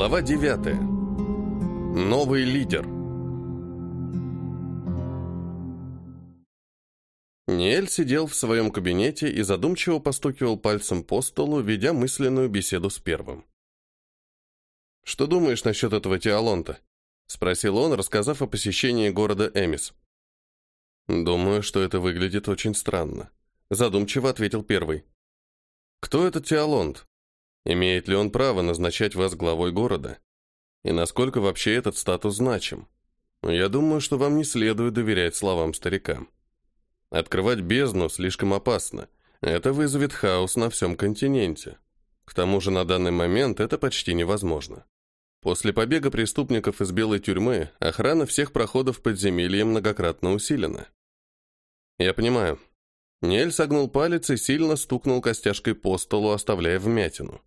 Глава 9. Новый лидер. Ниэль сидел в своем кабинете и задумчиво постукивал пальцем по столу, ведя мысленную беседу с первым. «Что думаешь насчет этого Теолонта?» — спросил он, рассказав о посещении города Эмис. «Думаю, что это выглядит очень странно», — задумчиво ответил первый. «Кто этот Теолонт? Имеет ли он право назначать вас главой города? И насколько вообще этот статус значим? Я думаю, что вам не следует доверять словам старика. Открывать бездну слишком опасно. Это вызовет хаос на всем континенте. К тому же на данный момент это почти невозможно. После побега преступников из белой тюрьмы охрана всех проходов подземелья многократно усилена. Я понимаю. Нель согнул палец и сильно стукнул костяшкой по столу, оставляя вмятину.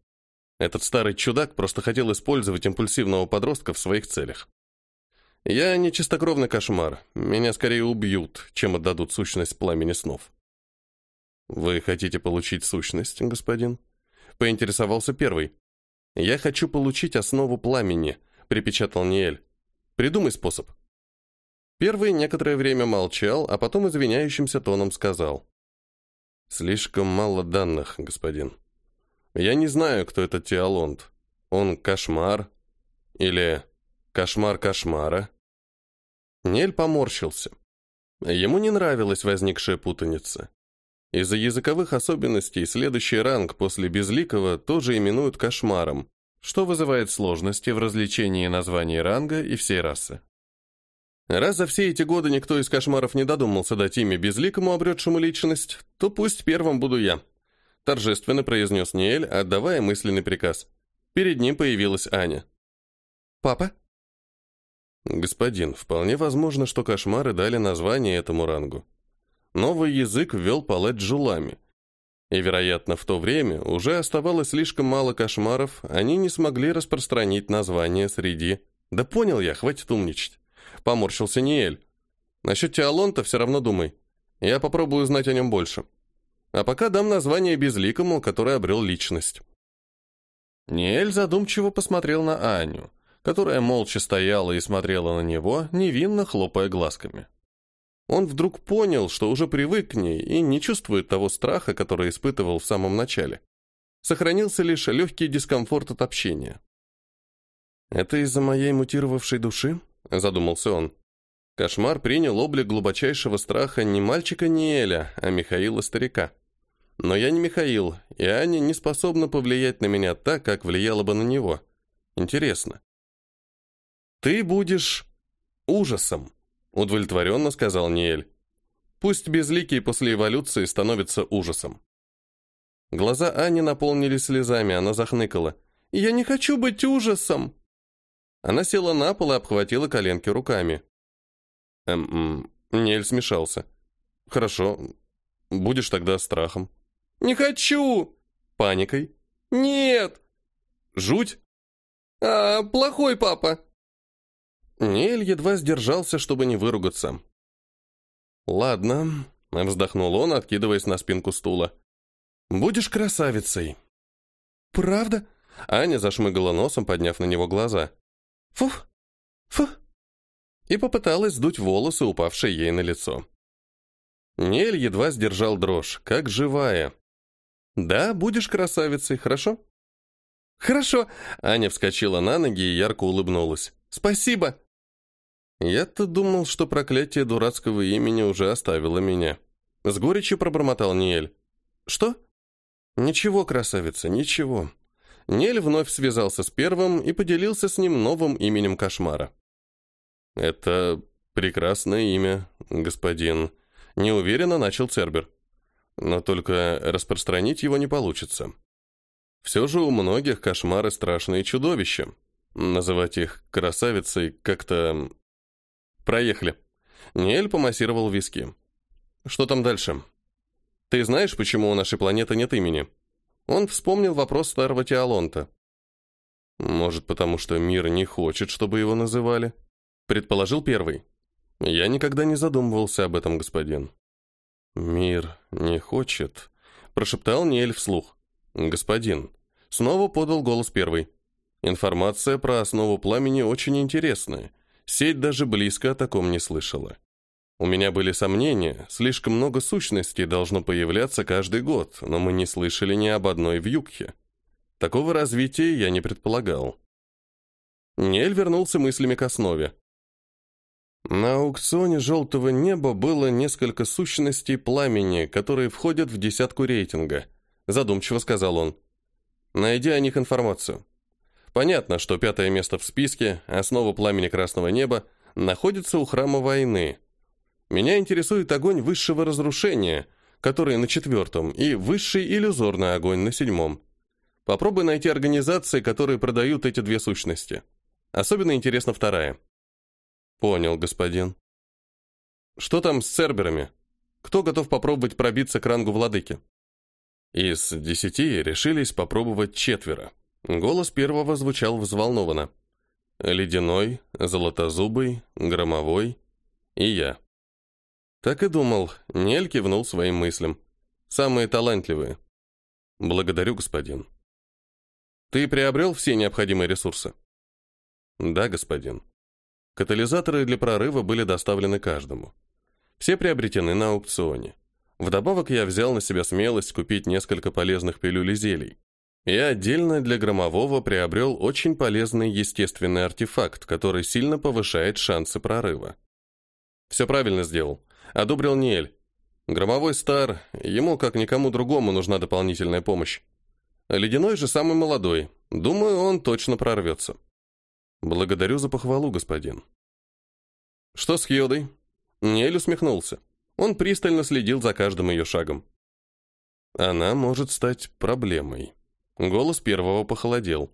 Этот старый чудак просто хотел использовать импульсивного подростка в своих целях. Я не чистокровный кошмар. Меня скорее убьют, чем отдадут сущность пламени снов. Вы хотите получить сущность, господин? Поинтересовался первый. Я хочу получить основу пламени, припечатал Ниэль. Придумай способ. Первый некоторое время молчал, а потом извиняющимся тоном сказал. Слишком мало данных, господин. Я не знаю, кто этот Теолонд. Он кошмар? Или кошмар кошмара? Нель поморщился. Ему не нравилась возникшая путаница. Из-за языковых особенностей следующий ранг после безликого тоже именуют кошмаром, что вызывает сложности в различении названий ранга и всей расы. Раз за все эти годы никто из кошмаров не додумался дать имя безликому, обретшему личность, то пусть первым буду я торжественно произнес Ниэль, отдавая мысленный приказ. Перед ним появилась Аня. «Папа?» «Господин, вполне возможно, что кошмары дали название этому рангу. Новый язык ввел палет джулами. И, вероятно, в то время уже оставалось слишком мало кошмаров, они не смогли распространить название среди... Да понял я, хватит умничать. Поморщился Ниэль. Насчет Теолонта все равно думай. Я попробую узнать о нем больше. А пока дам название безликому, который обрел личность. Ниэль задумчиво посмотрел на Аню, которая молча стояла и смотрела на него, невинно хлопая глазками. Он вдруг понял, что уже привык к ней и не чувствует того страха, который испытывал в самом начале. Сохранился лишь легкий дискомфорт от общения. «Это из-за моей мутировавшей души?» – задумался он. Кошмар принял облик глубочайшего страха не мальчика Ниэля, а Михаила Старика. Но я не Михаил, и Аня не способна повлиять на меня так, как влияла бы на него. Интересно. «Ты будешь ужасом», — удовлетворенно сказал Ниэль. «Пусть безликий после эволюции становится ужасом». Глаза Ани наполнились слезами, она захныкала. «Я не хочу быть ужасом!» Она села на пол и обхватила коленки руками. Эм, Ниэль смешался. «Хорошо, будешь тогда страхом». «Не хочу!» «Паникой?» «Нет!» «Жуть?» «А, плохой папа!» Нель едва сдержался, чтобы не выругаться. «Ладно», — вздохнул он, откидываясь на спинку стула. «Будешь красавицей». «Правда?» — Аня зашмыгала носом, подняв на него глаза. «Фух! Фух!» И попыталась сдуть волосы, упавшие ей на лицо. Нель едва сдержал дрожь, как живая. «Да, будешь красавицей, хорошо?» «Хорошо!» Аня вскочила на ноги и ярко улыбнулась. «Спасибо!» «Я-то думал, что проклятие дурацкого имени уже оставило меня». С горечью пробормотал Ниэль. «Что?» «Ничего, красавица, ничего». Нель вновь связался с первым и поделился с ним новым именем кошмара. «Это прекрасное имя, господин», — неуверенно начал Цербер. Но только распространить его не получится. Все же у многих кошмары страшные чудовища. Называть их красавицей как-то... Проехали. Ниэль помассировал виски. Что там дальше? Ты знаешь, почему у нашей планеты нет имени? Он вспомнил вопрос старого Теолонта. Может, потому что мир не хочет, чтобы его называли? Предположил первый. Я никогда не задумывался об этом, господин. «Мир не хочет», — прошептал Ниэль вслух. «Господин». Снова подал голос первый. Информация про основу пламени очень интересная. Сеть даже близко о таком не слышала. У меня были сомнения, слишком много сущностей должно появляться каждый год, но мы не слышали ни об одной в Югхе. Такого развития я не предполагал. Нель вернулся мыслями к основе. На аукционе «Желтого неба» было несколько сущностей пламени, которые входят в десятку рейтинга, задумчиво сказал он. Найди о них информацию. Понятно, что пятое место в списке, основа пламени Красного Неба, находится у Храма Войны. Меня интересует огонь высшего разрушения, который на четвертом, и высший иллюзорный огонь на седьмом. Попробуй найти организации, которые продают эти две сущности. Особенно интересна вторая. Понял, господин. Что там с церберами? Кто готов попробовать пробиться к рангу владыки? Из десяти решились попробовать четверо. Голос первого звучал взволнованно. Ледяной, золотозубый, громовой и я. Так и думал, Нель кивнул своим мыслям. Самые талантливые. Благодарю, господин. Ты приобрел все необходимые ресурсы? Да, господин. Катализаторы для прорыва были доставлены каждому. Все приобретены на аукционе. Вдобавок я взял на себя смелость купить несколько полезных пилюль и зелий. И отдельно для громового приобрел очень полезный естественный артефакт, который сильно повышает шансы прорыва. Все правильно сделал. Одобрил Ниэль. Громовой стар, ему, как никому другому, нужна дополнительная помощь. Ледяной же самый молодой. Думаю, он точно прорвется. Благодарю за похвалу, господин. Что с Хьодой? Ниэль усмехнулся. Он пристально следил за каждым ее шагом. Она может стать проблемой. Голос первого похолодел.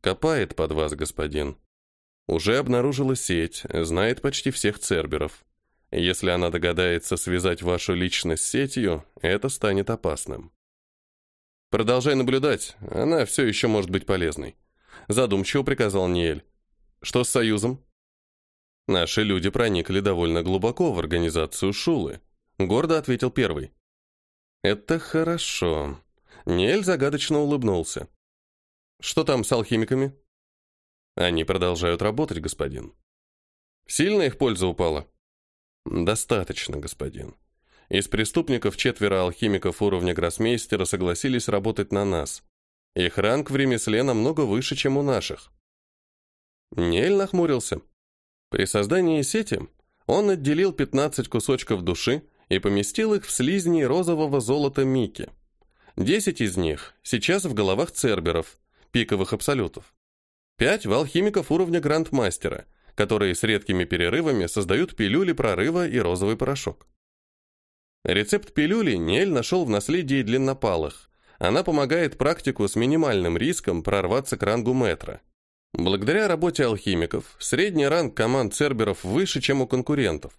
Копает под вас, господин. Уже обнаружила сеть, знает почти всех церберов. Если она догадается связать вашу личность с сетью, это станет опасным. Продолжай наблюдать, она все еще может быть полезной. Задумчиво приказал Ниэль. Что с Союзом? Наши люди проникли довольно глубоко в организацию Шулы, гордо ответил первый. Это хорошо. Ниэль загадочно улыбнулся. Что там с алхимиками? Они продолжают работать, господин. Сильно их польза упала? Достаточно, господин. Из преступников четверо алхимиков уровня гроссмейстера согласились работать на нас. Их ранг в ремесле намного выше, чем у наших. Нель нахмурился. При создании сети он отделил 15 кусочков души и поместил их в слизни розового золота Мики. 10 из них сейчас в головах церберов, пиковых абсолютов. 5 в алхимиков уровня грандмастера, которые с редкими перерывами создают пилюли прорыва и розовый порошок. Рецепт пилюли Нель нашел в наследии длиннопалых. Она помогает практику с минимальным риском прорваться к рангу метра – Благодаря работе алхимиков, средний ранг команд церберов выше, чем у конкурентов.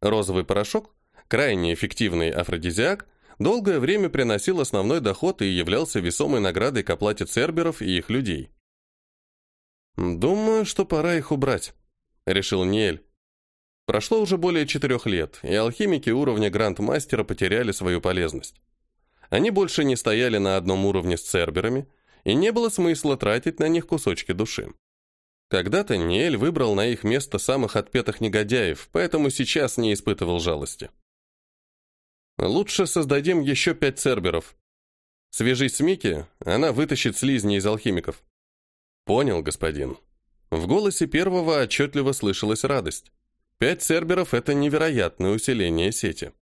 Розовый порошок, крайне эффективный афродизиак, долгое время приносил основной доход и являлся весомой наградой к оплате церберов и их людей. «Думаю, что пора их убрать», — решил Ниэль. Прошло уже более четырех лет, и алхимики уровня гранд-мастера потеряли свою полезность. Они больше не стояли на одном уровне с церберами — и не было смысла тратить на них кусочки души. Когда-то Ниэль выбрал на их место самых отпетых негодяев, поэтому сейчас не испытывал жалости. Лучше создадим еще пять церберов. Свяжись с Мики, она вытащит слизни из алхимиков. Понял, господин. В голосе первого отчетливо слышалась радость. Пять церберов — это невероятное усиление сети.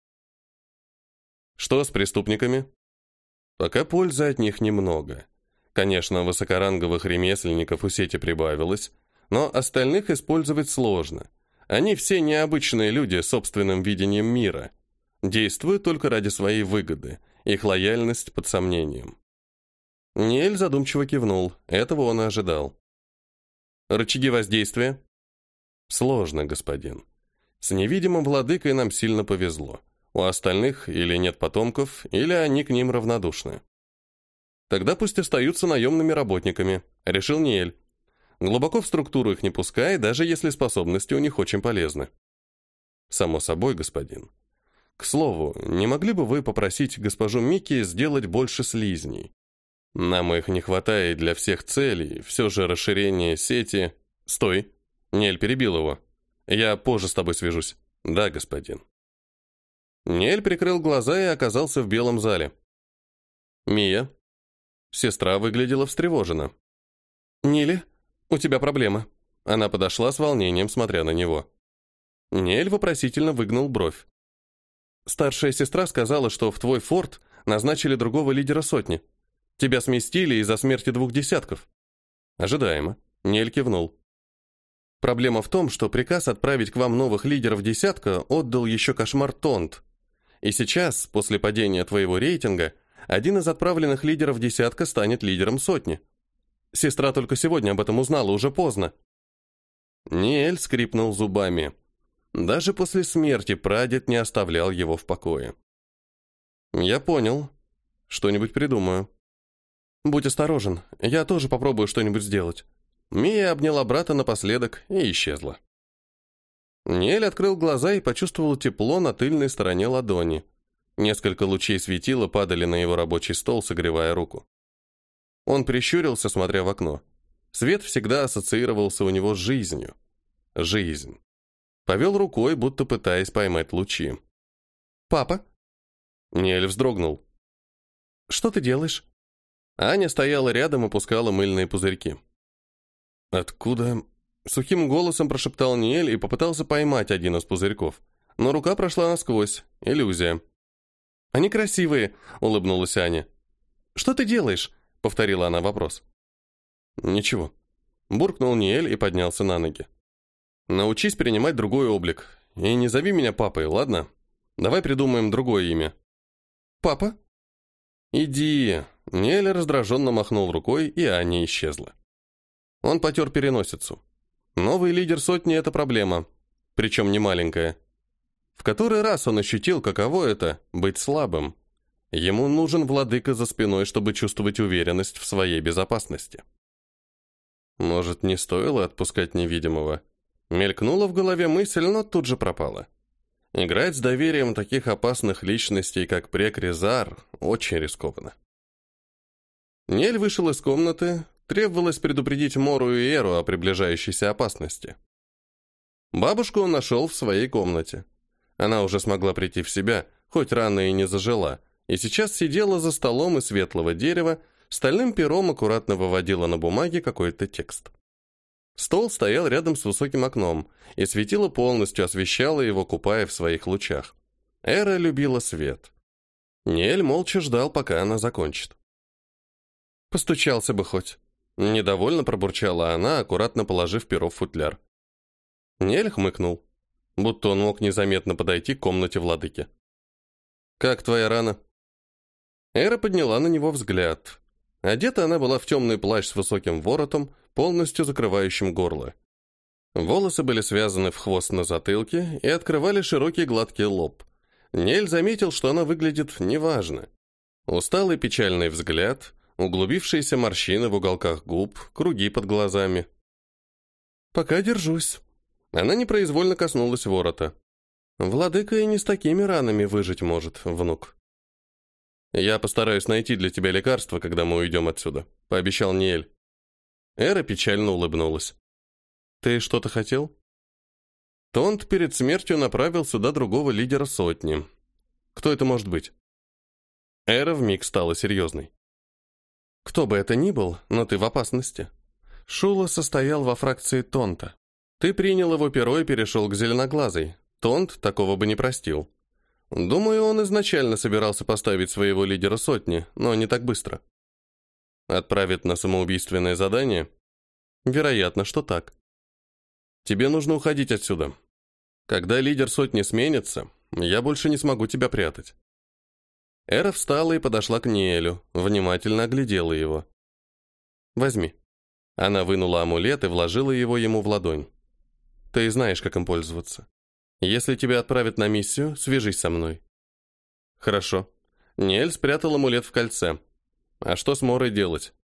Что с преступниками? Пока пользы от них немного. Конечно, высокоранговых ремесленников у сети прибавилось, но остальных использовать сложно. Они все необычные люди с собственным видением мира. Действуют только ради своей выгоды, их лояльность под сомнением. Ниэль задумчиво кивнул, этого он и ожидал. Рычаги воздействия? Сложно, господин. С невидимым владыкой нам сильно повезло. У остальных или нет потомков, или они к ним равнодушны. Тогда пусть остаются наемными работниками, решил Ниэль. Глубоко в структуру их не пускай, даже если способности у них очень полезны. Само собой, господин. К слову, не могли бы вы попросить госпожу Микки сделать больше слизней? Нам их не хватает для всех целей, все же расширение сети... Стой! Нель перебил его. Я позже с тобой свяжусь. Да, господин. Нель прикрыл глаза и оказался в белом зале. Мия. Сестра выглядела встревожена. «Нили, у тебя проблема». Она подошла с волнением, смотря на него. Нель вопросительно выгнул бровь. «Старшая сестра сказала, что в твой форт назначили другого лидера сотни. Тебя сместили из-за смерти двух десятков». «Ожидаемо». Нель кивнул. Проблема в том, что приказ отправить к вам новых лидеров десятка отдал еще кошмар Тонт. И сейчас, после падения твоего рейтинга, один из отправленных лидеров десятка станет лидером сотни. Сестра только сегодня об этом узнала, уже поздно. Ниэль скрипнул зубами. Даже после смерти прадед не оставлял его в покое. «Я понял. Что-нибудь придумаю». «Будь осторожен, я тоже попробую что-нибудь сделать». Мия обняла брата напоследок и исчезла. Ниэль открыл глаза и почувствовал тепло на тыльной стороне ладони. Несколько лучей светила падали на его рабочий стол, согревая руку. Он прищурился, смотря в окно. Свет всегда ассоциировался у него с жизнью. Жизнь. Повел рукой, будто пытаясь поймать лучи. «Папа?» Ниэль вздрогнул. «Что ты делаешь?» Аня стояла рядом и пускала мыльные пузырьки. «Откуда?» Сухим голосом прошептал Ниэль и попытался поймать один из пузырьков. Но рука прошла насквозь. Иллюзия. «Они красивые», — улыбнулась Аня. «Что ты делаешь?» — повторила она вопрос. «Ничего». Буркнул Ниэль и поднялся на ноги. «Научись принимать другой облик. И не зови меня папой, ладно? Давай придумаем другое имя». «Папа?» «Иди». Ниэль раздраженно махнул рукой, и Аня исчезла. Он потер переносицу. Новый лидер сотни – это проблема. Причем не маленькая. В который раз он ощутил, каково это – быть слабым. Ему нужен владыка за спиной, чтобы чувствовать уверенность в своей безопасности. Может, не стоило отпускать невидимого? Мелькнула в голове мысль, но тут же пропала. Играть с доверием таких опасных личностей, как Прекризар, очень рискованно. Нель вышел из комнаты, Требовалось предупредить Мору и Эру о приближающейся опасности. Бабушку он нашел в своей комнате. Она уже смогла прийти в себя, хоть рано и не зажила, и сейчас сидела за столом из светлого дерева, стальным пером аккуратно выводила на бумаге какой-то текст. Стол стоял рядом с высоким окном, и светило полностью освещало его, купая в своих лучах. Эра любила свет. Нель молча ждал, пока она закончит. «Постучался бы хоть», Недовольно пробурчала она, аккуратно положив перо в футляр. Нель хмыкнул, будто он мог незаметно подойти к комнате владыки. «Как твоя рана?» Эра подняла на него взгляд. Одета она была в темный плащ с высоким воротом, полностью закрывающим горло. Волосы были связаны в хвост на затылке и открывали широкий гладкий лоб. Нель заметил, что она выглядит неважно. Усталый печальный взгляд, углубившиеся морщины в уголках губ, круги под глазами. «Пока держусь». Она непроизвольно коснулась ворота. «Владыка и не с такими ранами выжить может, внук». «Я постараюсь найти для тебя лекарство, когда мы уйдем отсюда», — пообещал Ниэль. Эра печально улыбнулась. «Ты что-то хотел?» Тонт перед смертью направил сюда другого лидера сотни. Кто это может быть? Эра вмиг стала серьезной. Кто бы это ни был, но ты в опасности. Шула состоял во фракции Тонта. Ты принял его перо и перешел к зеленоглазой. Тонт такого бы не простил. Думаю, он изначально собирался поставить своего лидера сотни, но не так быстро. Отправит на самоубийственное задание? Вероятно, что так. Тебе нужно уходить отсюда. Когда лидер сотни сменится, я больше не смогу тебя прятать. Эра встала и подошла к Ниэлю, внимательно оглядела его. «Возьми». Она вынула амулет и вложила его ему в ладонь. «Ты знаешь, как им пользоваться. Если тебя отправят на миссию, свяжись со мной». «Хорошо». Ниэль спрятал амулет в кольце. «А что с Морой делать?»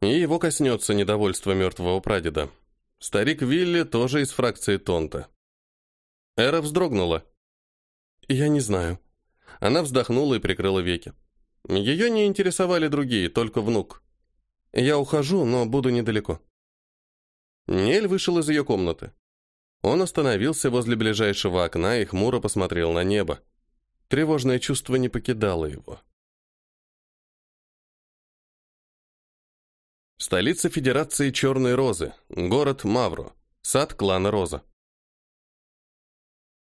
И его коснется недовольство мертвого прадеда. Старик Вилли тоже из фракции Тонта. Эра вздрогнула. «Я не знаю», она вздохнула и прикрыла веки. Ее не интересовали другие, только внук. Я ухожу, но буду недалеко». Нель вышел из ее комнаты. Он остановился возле ближайшего окна и хмуро посмотрел на небо. Тревожное чувство не покидало его. Столица Федерации Черной Розы, город Мавро, сад клана Роза.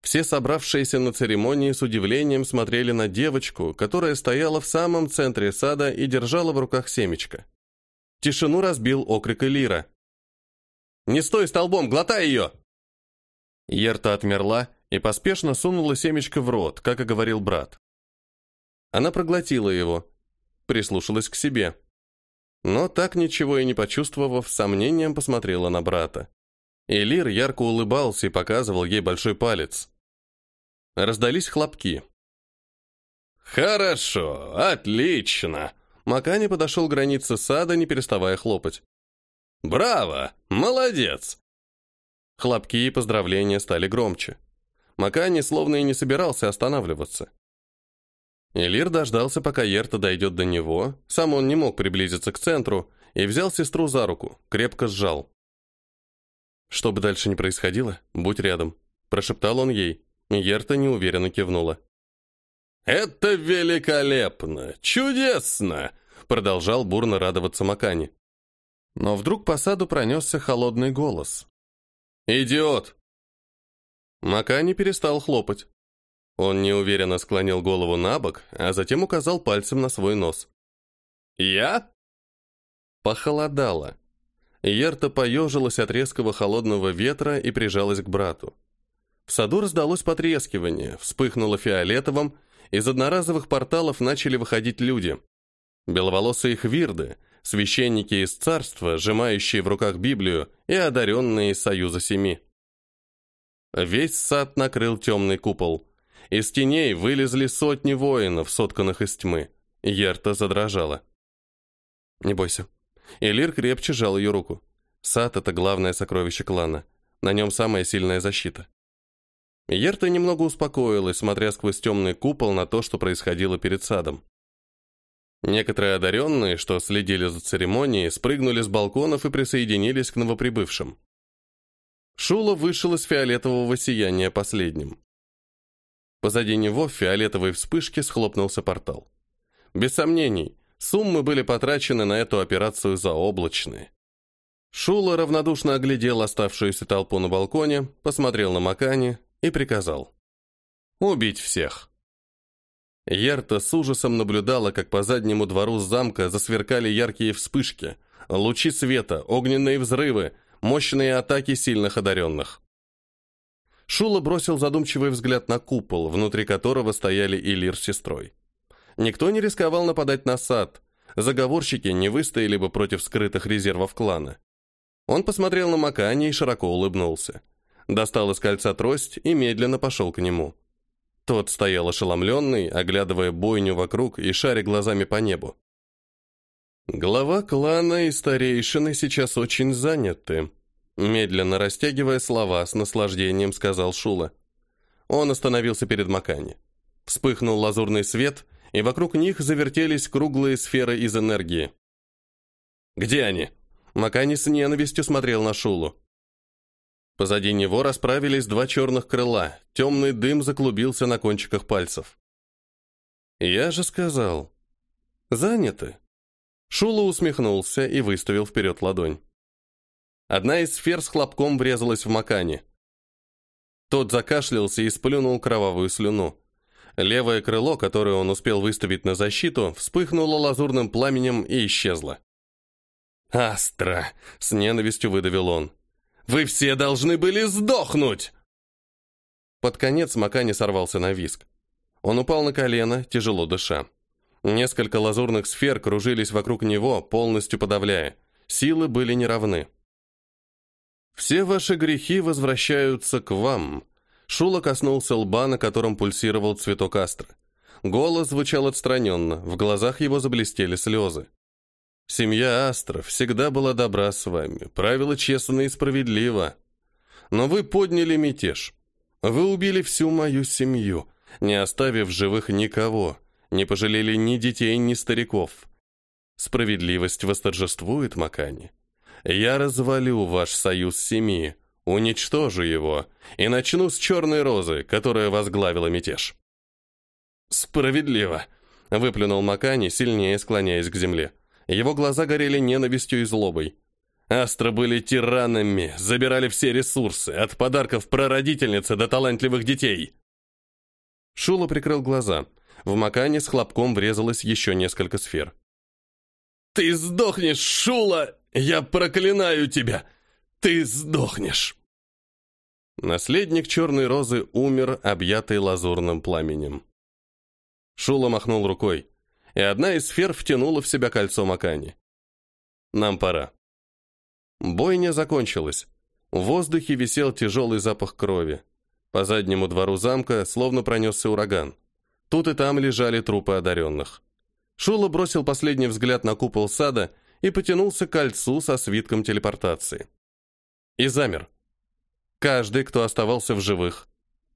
Все собравшиеся на церемонии с удивлением смотрели на девочку, которая стояла в самом центре сада и держала в руках семечко. Тишину разбил окрик Элира. «Не стой столбом, глотай ее!» Ерта отмерла и поспешно сунула семечко в рот, как и говорил брат. Она проглотила его, прислушалась к себе но так ничего и не почувствовав, сомнением посмотрела на брата. Элир ярко улыбался и показывал ей большой палец. Раздались хлопки. «Хорошо, отлично!» Макани подошел к границе сада, не переставая хлопать. «Браво! Молодец!» Хлопки и поздравления стали громче. Макани словно и не собирался останавливаться. Элир дождался, пока Ерта дойдет до него, сам он не мог приблизиться к центру, и взял сестру за руку, крепко сжал. «Что бы дальше ни происходило, будь рядом», – прошептал он ей. Ерта неуверенно кивнула. «Это великолепно! Чудесно!» – продолжал бурно радоваться Макани. Но вдруг по саду пронесся холодный голос. «Идиот!» Макани перестал хлопать. Он неуверенно склонил голову на бок, а затем указал пальцем на свой нос. «Я?» Похолодало. Ерта поежилась от резкого холодного ветра и прижалась к брату. В саду раздалось потрескивание, вспыхнуло фиолетовым, из одноразовых порталов начали выходить люди. Беловолосые хвирды, священники из царства, сжимающие в руках Библию, и одаренные из Союза Семи. Весь сад накрыл темный купол. Из теней вылезли сотни воинов, сотканных из тьмы. Ерта задрожала. «Не бойся». Элир крепче жал ее руку. Сад — это главное сокровище клана. На нем самая сильная защита. Ерта немного успокоилась, смотря сквозь темный купол на то, что происходило перед садом. Некоторые одаренные, что следили за церемонией, спрыгнули с балконов и присоединились к новоприбывшим. Шула вышел из фиолетового сияния последним. Позади него в фиолетовой вспышке схлопнулся портал. Без сомнений, суммы были потрачены на эту операцию заоблачные. Шула равнодушно оглядел оставшуюся толпу на балконе, посмотрел на Макани и приказал. «Убить всех!» Ярта с ужасом наблюдала, как по заднему двору замка засверкали яркие вспышки, лучи света, огненные взрывы, мощные атаки сильных одаренных. Шула бросил задумчивый взгляд на купол, внутри которого стояли Илир с сестрой. Никто не рисковал нападать на сад. Заговорщики не выстояли бы против скрытых резервов клана. Он посмотрел на Макани и широко улыбнулся. Достал из кольца трость и медленно пошел к нему. Тот стоял ошеломленный, оглядывая бойню вокруг и шаря глазами по небу. Глава клана и старейшины сейчас очень заняты, Медленно растягивая слова, с наслаждением сказал Шула. Он остановился перед Макани. Вспыхнул лазурный свет, и вокруг них завертелись круглые сферы из энергии. «Где они?» Макани с ненавистью смотрел на Шулу. Позади него расправились два черных крыла, темный дым заклубился на кончиках пальцев. «Я же сказал. Заняты». Шула усмехнулся и выставил вперед ладонь. Одна из сфер с хлопком врезалась в Макани. Тот закашлялся и сплюнул кровавую слюну. Левое крыло, которое он успел выставить на защиту, вспыхнуло лазурным пламенем и исчезло. «Астра!» — с ненавистью выдавил он. «Вы все должны были сдохнуть!» Под конец Макани сорвался на виск. Он упал на колено, тяжело дыша. Несколько лазурных сфер кружились вокруг него, полностью подавляя. Силы были неравны. «Все ваши грехи возвращаются к вам», Шула коснулся лба, на котором пульсировал цветок астры. Голос звучал отстраненно, в глазах его заблестели слезы. «Семья Астров всегда была добра с вами, правила честно и справедливо. Но вы подняли мятеж. Вы убили всю мою семью, не оставив живых никого, не пожалели ни детей, ни стариков. Справедливость восторжествует, Макани. Я развалю ваш союз семьи, уничтожу его и начну с черной розы, которая возглавила мятеж. Справедливо, выплюнул Макани, сильнее склоняясь к земле. Его глаза горели ненавистью и злобой. Астра были тиранами, забирали все ресурсы, от подарков прародительницы до талантливых детей. Шула прикрыл глаза. В Макане с хлопком врезалось еще несколько сфер. «Ты сдохнешь, Шула! Я проклинаю тебя! Ты сдохнешь!» Наследник Черной Розы умер, объятый лазурным пламенем. Шула махнул рукой, и одна из сфер втянула в себя кольцо Макани. «Нам пора». Бойня закончилась. В воздухе висел тяжелый запах крови. По заднему двору замка словно пронесся ураган. Тут и там лежали трупы одаренных. Шула бросил последний взгляд на купол сада и потянулся к кольцу со свитком телепортации. И замер. Каждый, кто оставался в живых,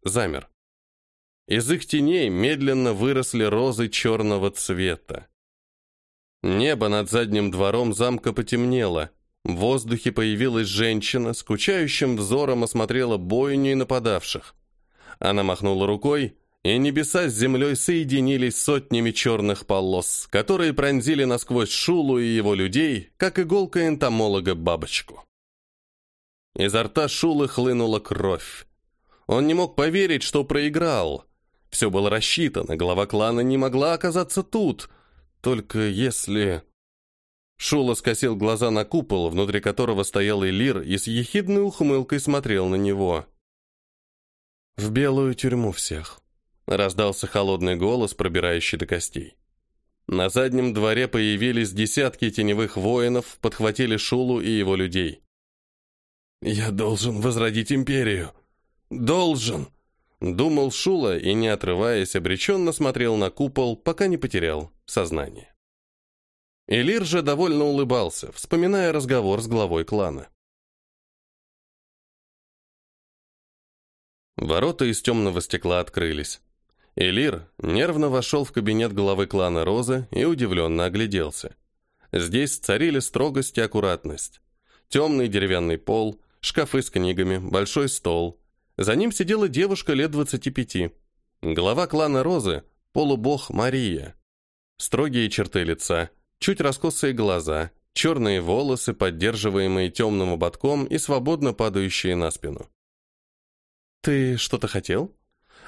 замер. Из их теней медленно выросли розы черного цвета. Небо над задним двором замка потемнело, в воздухе появилась женщина, скучающим взором осмотрела бойню и нападавших. Она махнула рукой, и небеса с землей соединились сотнями черных полос, которые пронзили насквозь Шулу и его людей, как иголка энтомолога бабочку. Изо рта Шулы хлынула кровь. Он не мог поверить, что проиграл. Все было рассчитано, глава клана не могла оказаться тут. Только если... Шула скосил глаза на купол, внутри которого стоял Элир, и с ехидной ухмылкой смотрел на него. «В белую тюрьму всех», — раздался холодный голос, пробирающий до костей. На заднем дворе появились десятки теневых воинов, подхватили Шулу и его людей. «Я должен возродить империю! Должен!» Думал Шула и, не отрываясь, обреченно смотрел на купол, пока не потерял сознание. Элир же довольно улыбался, вспоминая разговор с главой клана. Ворота из темного стекла открылись. Элир нервно вошел в кабинет главы клана Розы и удивленно огляделся. Здесь царили строгость и аккуратность. Темный деревянный пол, шкафы с книгами, большой стол. За ним сидела девушка лет 25. Глава клана Розы – полубог Мария. Строгие черты лица – чуть раскосые глаза, черные волосы, поддерживаемые темным ободком и свободно падающие на спину. «Ты что-то хотел?»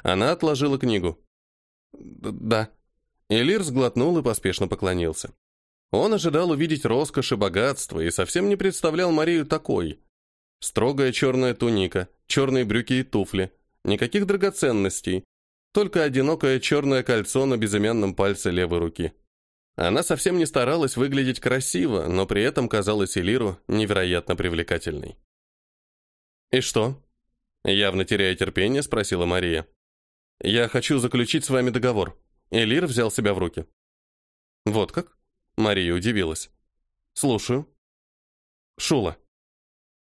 Она отложила книгу. «Да». Элир сглотнул и поспешно поклонился. Он ожидал увидеть роскошь и богатство и совсем не представлял Марию такой. Строгая черная туника, черные брюки и туфли, никаких драгоценностей, только одинокое черное кольцо на безымянном пальце левой руки. Она совсем не старалась выглядеть красиво, но при этом казалась Элиру невероятно привлекательной. «И что?» Явно теряя терпение, спросила Мария. «Я хочу заключить с вами договор». Элир взял себя в руки. «Вот как?» Мария удивилась. «Слушаю». «Шула».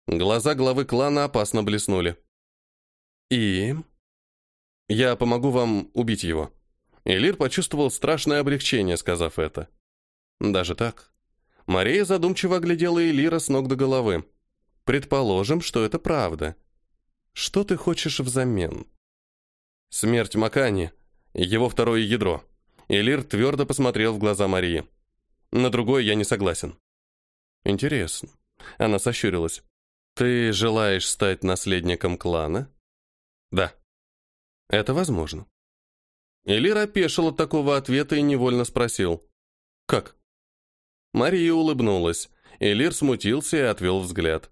Глаза главы клана опасно блеснули. «И...» «Я помогу вам убить его». Элир почувствовал страшное облегчение, сказав это. Даже так. Мария задумчиво оглядела Элира с ног до головы. Предположим, что это правда. Что ты хочешь взамен? Смерть Макани, его второе ядро. Элир твердо посмотрел в глаза Марии. На другое я не согласен. Интересно. Она сощурилась. Ты желаешь стать наследником клана? Да. Это возможно. Элир опешил от такого ответа и невольно спросил. «Как?» Мария улыбнулась. Элир смутился и отвел взгляд.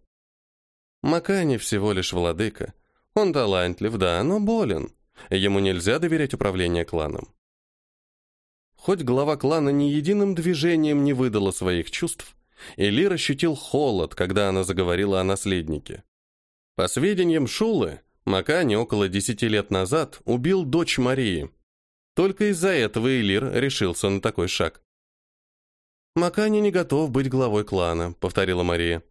Макани всего лишь владыка. Он талантлив, да, но болен. Ему нельзя доверять управление кланом. Хоть глава клана ни единым движением не выдала своих чувств, Элир ощутил холод, когда она заговорила о наследнике. По сведениям Шулы, Макани около десяти лет назад убил дочь Марии, только из-за этого Элир решился на такой шаг. «Макани не готов быть главой клана», — повторила Мария.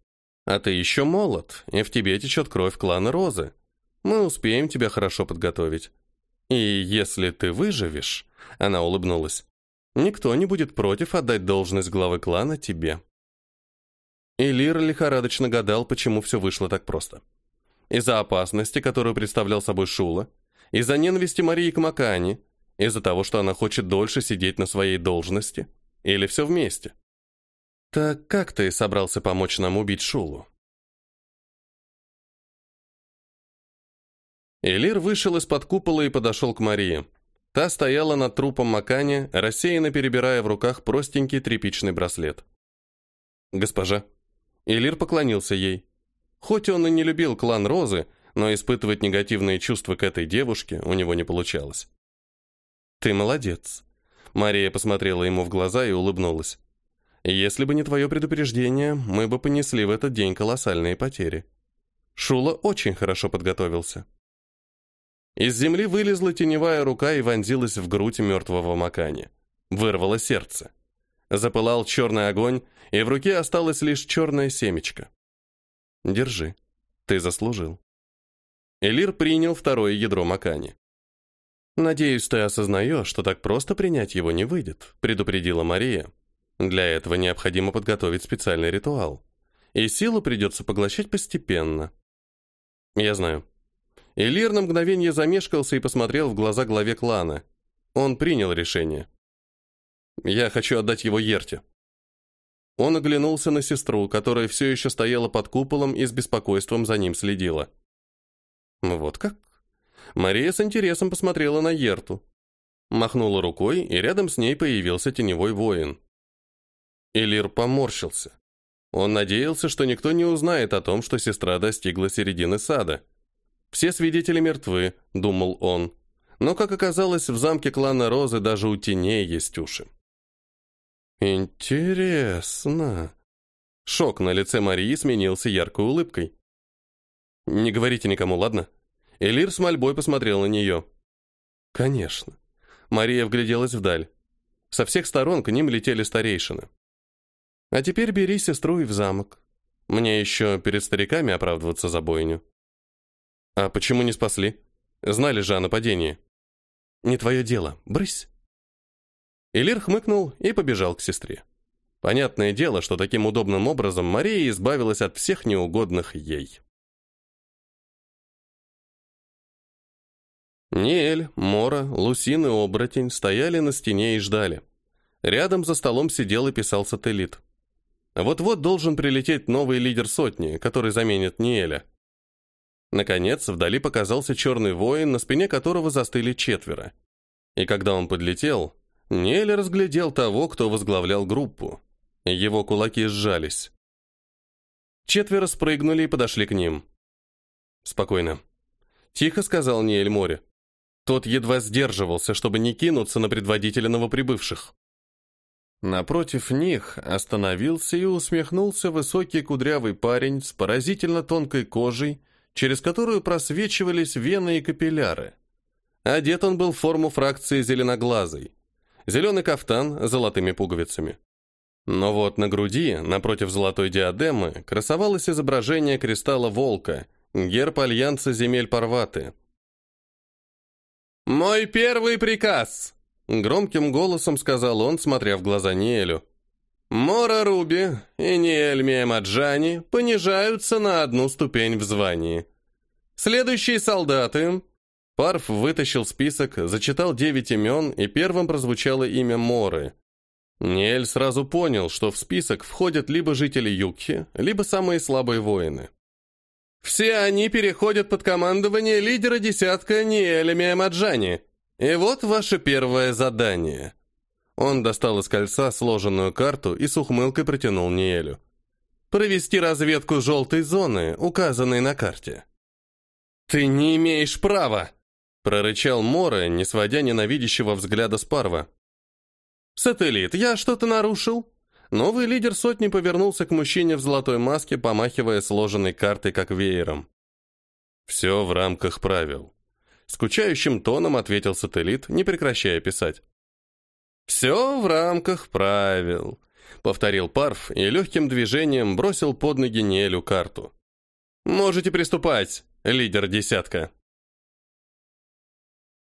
«А ты еще молод, и в тебе течет кровь клана Розы. Мы успеем тебя хорошо подготовить. И если ты выживешь...» — она улыбнулась. никто не будет против отдать должность главы клана тебе. Элир лихорадочно гадал, почему все вышло так просто. Из-за опасности, которую представлял собой Шула, из-за ненависти Марии к Макане, из-за того, что она хочет дольше сидеть на своей должности, или все вместе. Так как ты собрался помочь нам убить Шулу? Элир вышел из-под купола и подошел к Марии. Та стояла над трупом Макани, рассеянно перебирая в руках простенький тряпичный браслет. «Госпожа». Элир поклонился ей. Хоть он и не любил клан Розы, но испытывать негативные чувства к этой девушке у него не получалось. «Ты молодец». Мария посмотрела ему в глаза и улыбнулась. «Если бы не твое предупреждение, мы бы понесли в этот день колоссальные потери. Шула очень хорошо подготовился». Из земли вылезла теневая рука и вонзилась в грудь мертвого Макани. Вырвало сердце. Запылал черный огонь, и в руке осталось лишь черное семечко. «Держи. Ты заслужил». Элир принял второе ядро Макани. «Надеюсь, ты осознаешь, что так просто принять его не выйдет», предупредила Мария. «Для этого необходимо подготовить специальный ритуал. И силу придется поглощать постепенно». «Я знаю», Элир на мгновение замешкался и посмотрел в глаза главе клана. Он принял решение. «Я хочу отдать его Ерте». Он оглянулся на сестру, которая все еще стояла под куполом и с беспокойством за ним следила. «Вот как?» Мария с интересом посмотрела на Ерту. Махнула рукой, и рядом с ней появился теневой воин. Элир поморщился. Он надеялся, что никто не узнает о том, что сестра достигла середины сада. Все свидетели мертвы, думал он. Но, как оказалось, в замке клана Розы даже у теней есть уши. Интересно. Шок на лице Марии сменился яркой улыбкой. Не говорите никому, ладно? Элир с мольбой посмотрел на нее. Конечно. Мария вгляделась вдаль. Со всех сторон к ним летели старейшины. А теперь бери сестру и в замок. Мне еще перед стариками оправдываться за бойню. А почему не спасли? Знали же о нападении. Не твое дело, брысь. Элир хмыкнул и побежал к сестре. Понятное дело, что таким удобным образом Мария избавилась от всех неугодных ей. Ниэль, Мора, Лусин и Оборотень стояли на стене и ждали. Рядом за столом сидел и писал сателлит. Вот-вот должен прилететь новый лидер сотни, который заменит Ниэля. Наконец, вдали показался черный воин, на спине которого застыли четверо. И когда он подлетел, Нелли разглядел того, кто возглавлял группу. Его кулаки сжались. Четверо спрыгнули и подошли к ним. «Спокойно», — тихо сказал Ниэль Море. Тот едва сдерживался, чтобы не кинуться на предводителя новоприбывших. Напротив них остановился и усмехнулся высокий кудрявый парень с поразительно тонкой кожей через которую просвечивались вены и капилляры. Одет он был в форму фракции зеленоглазый. Зеленый кафтан с золотыми пуговицами. Но вот на груди, напротив золотой диадемы, красовалось изображение кристалла волка, герб альянса земель Парваты. «Мой первый приказ!» Громким голосом сказал он, смотря в глаза Ниэлю. Мора Руби и Ниэль Маджани понижаются на одну ступень в звании. Следующие солдаты. Парф вытащил список, зачитал девять имен, и первым прозвучало имя Моры. Ниэль сразу понял, что в список входят либо жители Юкхи, либо самые слабые воины. Все они переходят под командование лидера десятка Ниэля Маджани. И вот ваше первое задание – он достал из кольца сложенную карту и с ухмылкой протянул Ниэлю. «Провести разведку желтой зоны, указанной на карте». «Ты не имеешь права!» — прорычал Мора, не сводя ненавидящего взгляда с Парва. «Сателлит, я что-то нарушил?» Новый лидер сотни повернулся к мужчине в золотой маске, помахивая сложенной картой как веером. «Все в рамках правил», — скучающим тоном ответил сателлит, не прекращая писать. «Все в рамках правил», — повторил Парф и легким движением бросил под ноги Ниэлю карту. «Можете приступать, лидер десятка».